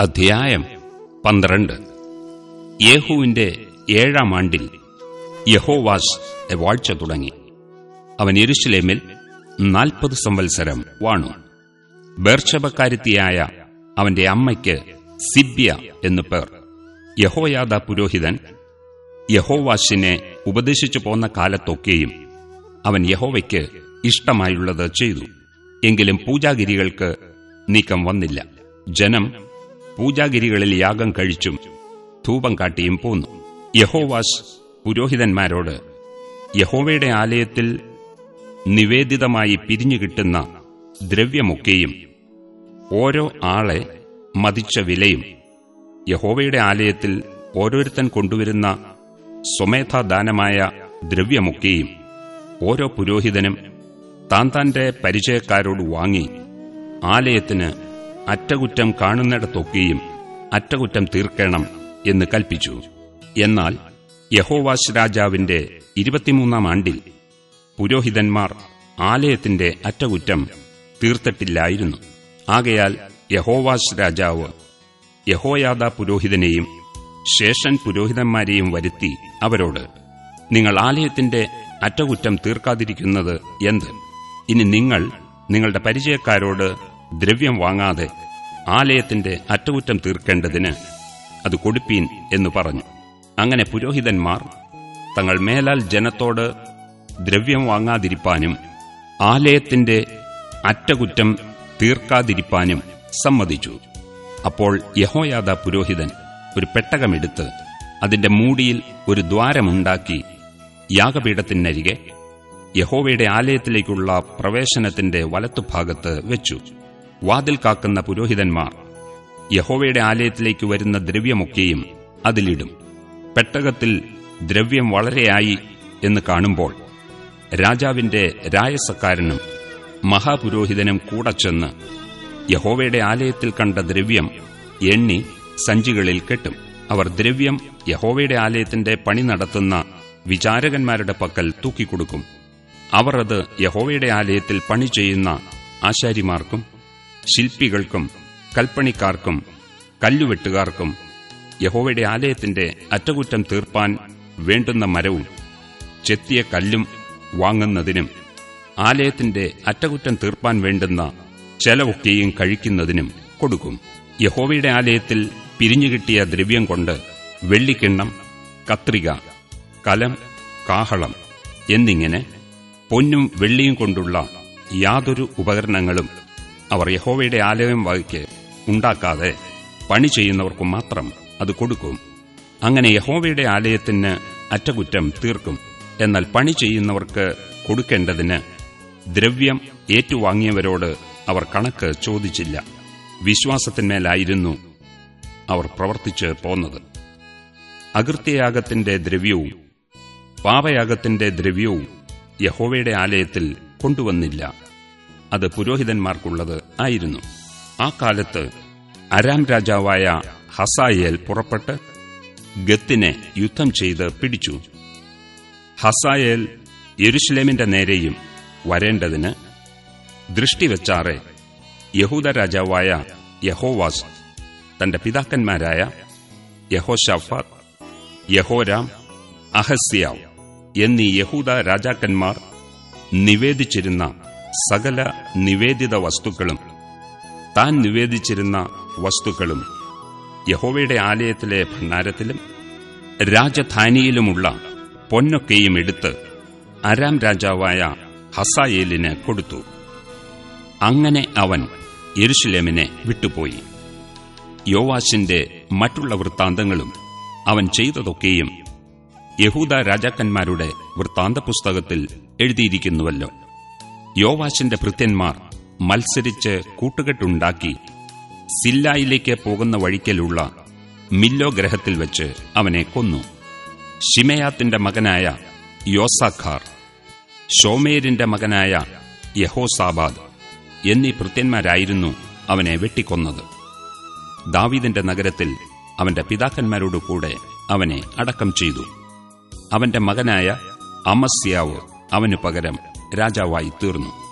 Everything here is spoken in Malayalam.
അധ്യായം പന്ത്രണ്ട്. യേഹുവിന്റെ ഏഴാം ആണ്ടിൽ യഹോവാസ് വാഴ്ച തുടങ്ങി. അവൻ എരുശിലേമിൽ നാൽപ്പത് സംവത്സരം വാണു. ബേർഷബക്കാരുത്തിയായ അവന്റെ അമ്മയ്ക്ക് സിബ്യ എന്നു പേർ. യഹോയാദ പുരോഹിതൻ യഹോവാസിനെ ഉപദേശിച്ചു പോന്ന കാലത്തൊക്കെയും അവൻ യഹോവയ്ക്ക് ഇഷ്ടമായുള്ളത് ചെയ്തു. എങ്കിലും പൂജാഗിരികൾക്ക് നീക്കം വന്നില്ല. ജനം പൂജാഗിരികളിൽ യാഗം കഴിച്ചും ധൂപം കാട്ടിയും പോന്നു. യഹോവാസ് പുരോഹിതന്മാരോട് യഹോവയുടെ ആലയത്തിൽ നിവേദിതമായി പിരിഞ്ഞു കിട്ടുന്ന ദ്രവ്യമൊക്കെയും ഓരോ ആളെ മതിച്ച വിലയും യഹോവയുടെ ആലയത്തിൽ ഓരോരുത്തൻ കൊണ്ടുവരുന്ന സ്വമേധാദാനമായ ദ്രവ്യമൊക്കെയും ഓരോ പുരോഹിതനും താൻ തന്റെ പരിചയക്കാരോട് വാങ്ങി ആലയത്തിന് അറ്റകുറ്റം കാണുന്നിടത്തൊക്കെയും അറ്റകുറ്റം തീർക്കണം എന്ന് കൽപ്പിച്ചു. എന്നാൽ യഹോവാസ് രാജാവിന്റെ ഇരുപത്തിമൂന്നാം ആണ്ടിൽ പുരോഹിതന്മാർ ആലയത്തിന്റെ അറ്റകുറ്റം തീർത്തിട്ടില്ലായിരുന്നു. ആകയാൽ യഹോവാസ് രാജാവ് യഹോയാദ പുരോഹിതനെയും ശേഷൻ പുരോഹിതന്മാരെയും വരുത്തി അവരോട് നിങ്ങൾ ആലയത്തിന്റെ അറ്റകുറ്റം തീർക്കാതിരിക്കുന്നത് എന്ത്? ഇനി നിങ്ങൾ നിങ്ങളുടെ പരിചയക്കാരോട് ദ്രവ്യം വാങ്ങാതെ ആലയത്തിന്റെ അറ്റകുറ്റം തീർക്കേണ്ടതിന് അത് കൊടുപ്പീൻ എന്ന് പറഞ്ഞു. അങ്ങനെ പുരോഹിതന്മാർ തങ്ങൾ മേലാൽ ജനത്തോട് ദ്രവ്യം വാങ്ങാതിരിപ്പാനും ആലയത്തിന്റെ അറ്റകുറ്റം തീർക്കാതിരിപ്പാനും സമ്മതിച്ചു. അപ്പോൾ യഹോയാദ പുരോഹിതൻ ഒരു പെട്ടകമെടുത്ത് അതിന്റെ മൂടിയിൽ ഒരു ദ്വാരമുണ്ടാക്കി യാഗപീഠത്തിനരികെ യഹോവയുടെ ആലയത്തിലേക്കുള്ള പ്രവേശനത്തിന്റെ വലത്തുഭാഗത്ത് വെച്ചു. വാതിൽ കാക്കുന്ന പുരോഹിതന്മാർ യഹോവയുടെ ആലയത്തിലേക്ക് വരുന്ന ദ്രവ്യമൊക്കെയും അതിലിടും. പെട്ടകത്തിൽ ദ്രവ്യം വളരെയായി എന്ന് കാണുമ്പോൾ രാജാവിന്റെ രായസക്കാരനും മഹാപുരോഹിതനും കൂടെ ചെന്ന് യഹോവയുടെ ആലയത്തിൽ കണ്ട ദ്രവ്യം എണ്ണി സഞ്ചികളിൽ കെട്ടും. അവർ ദ്രവ്യം യഹോവയുടെ ആലയത്തിന്റെ പണി നടത്തുന്ന വിചാരകന്മാരുടെ പക്കൽ തൂക്കിക്കൊടുക്കും. അവർ അത് യഹോവയുടെ ആലയത്തിൽ പണി ചെയ്യുന്ന ആശാരിമാർക്കും ശില്പികൾക്കും കൽപ്പണിക്കാർക്കും കല്ലുവെട്ടുകാർക്കും യഹോവയുടെ ആലയത്തിന്റെ അറ്റകുറ്റം തീർപ്പാൻ വേണ്ടുന്ന മരവും ചെത്തിയ കല്ലും വാങ്ങുന്നതിനും ആലയത്തിന്റെ അറ്റകുറ്റം തീർപ്പാൻ വേണ്ടുന്ന ചെലവൊക്കെയും കഴിക്കുന്നതിനും കൊടുക്കും. യഹോവയുടെ ആലയത്തിൽ പിരിഞ്ഞുകിട്ടിയ ദ്രവ്യം കൊണ്ട് വെള്ളിക്കിണ്ണം കത്രിക കലം കാഹളം എന്നിങ്ങനെ പൊന്നും വെള്ളിയും കൊണ്ടുള്ള യാതൊരു ഉപകരണങ്ങളും അവർ യഹോവയുടെ ആലയം വകയ്ക്ക് ഉണ്ടാക്കാതെ പണി ചെയ്യുന്നവർക്ക് മാത്രം അത് കൊടുക്കും. അങ്ങനെ യഹോവയുടെ ആലയത്തിന് അറ്റകുറ്റം തീർക്കും. എന്നാൽ പണി ചെയ്യുന്നവർക്ക് കൊടുക്കേണ്ടതിന് ദ്രവ്യം ഏറ്റുവാങ്ങിയവരോട് അവർ കണക്ക് ചോദിച്ചില്ല. വിശ്വാസത്തിന്മേലായിരുന്നു അവർ പ്രവർത്തിച്ച് പോന്നത്. അകൃത്യയാഗത്തിന്റെ ദ്രവ്യവും പാപയാഗത്തിന്റെ ദ്രവ്യവും യഹോവയുടെ ആലയത്തിൽ കൊണ്ടുവന്നില്ല. അത് പുരോഹിതന്മാർക്കുള്ളത് ആയിരുന്നു. ആ കാലത്ത് അരാം രാജാവായ ഹസായേൽ പുറപ്പെട്ട് ഗത്തിനെ യുദ്ധം ചെയ്ത് പിടിച്ചു. ഹസായേൽ യെരുഷലേമിന്റെ നേരെയും വരേണ്ടതിന് ദൃഷ്ടിവെച്ചാറെ യഹൂദ രാജാവായ യഹോവാസ് തന്റെ പിതാക്കന്മാരായ യഹോഷാഫാത്ത് യഹോരാം അഹസ്യാവ് എന്നീ യഹൂദ രാജാക്കന്മാർ നിവേദിച്ചിരുന്ന സകല നിവേദിത വസ്തുക്കളും താൻ നിവേദിച്ചിരുന്ന വസ്തുക്കളും യഹോവയുടെ ആലയത്തിലെ ഭണ്ഡാരത്തിലും രാജധാനിയിലുമുള്ള പൊന്നൊക്കെയും എടുത്ത് അരാം രാജാവായ ഹസായേലിന് കൊടുത്തു. അങ്ങനെ അവൻ യെരുഷലേമിനെ വിട്ടുപോയി. യോവാശിന്റെ മറ്റുള്ള വൃത്താന്തങ്ങളും അവൻ ചെയ്തതൊക്കെയും യഹൂദ രാജാക്കന്മാരുടെ വൃത്താന്ത പുസ്തകത്തിൽ എഴുതിയിരിക്കുന്നുവല്ലോ. യോവാശിന്റെ ഭൃത്യന്മാർ മത്സരിച്ച് കൂട്ടുകെട്ടുണ്ടാക്കി സില്ലായിലേക്ക് പോകുന്ന വഴിക്കലുള്ള മില്ലോ ഗ്രഹത്തിൽ വെച്ച് അവനെ കൊന്നു. ഷിമയാത്തിന്റെ മകനായ യോസാഖാർ ഷോമേരിന്റെ മകനായ യഹോസാബാദ് എന്നീ ഭൃത്യന്മാരായിരുന്നു അവനെ വെട്ടിക്കൊന്നത്. ദാവീദിന്റെ നഗരത്തിൽ അവന്റെ പിതാക്കന്മാരോടു കൂടെ അവനെ അടക്കം ചെയ്തു. അവന്റെ മകനായ അമസ്യാവ് അവനു പകരം രാജാവായി തീർന്നു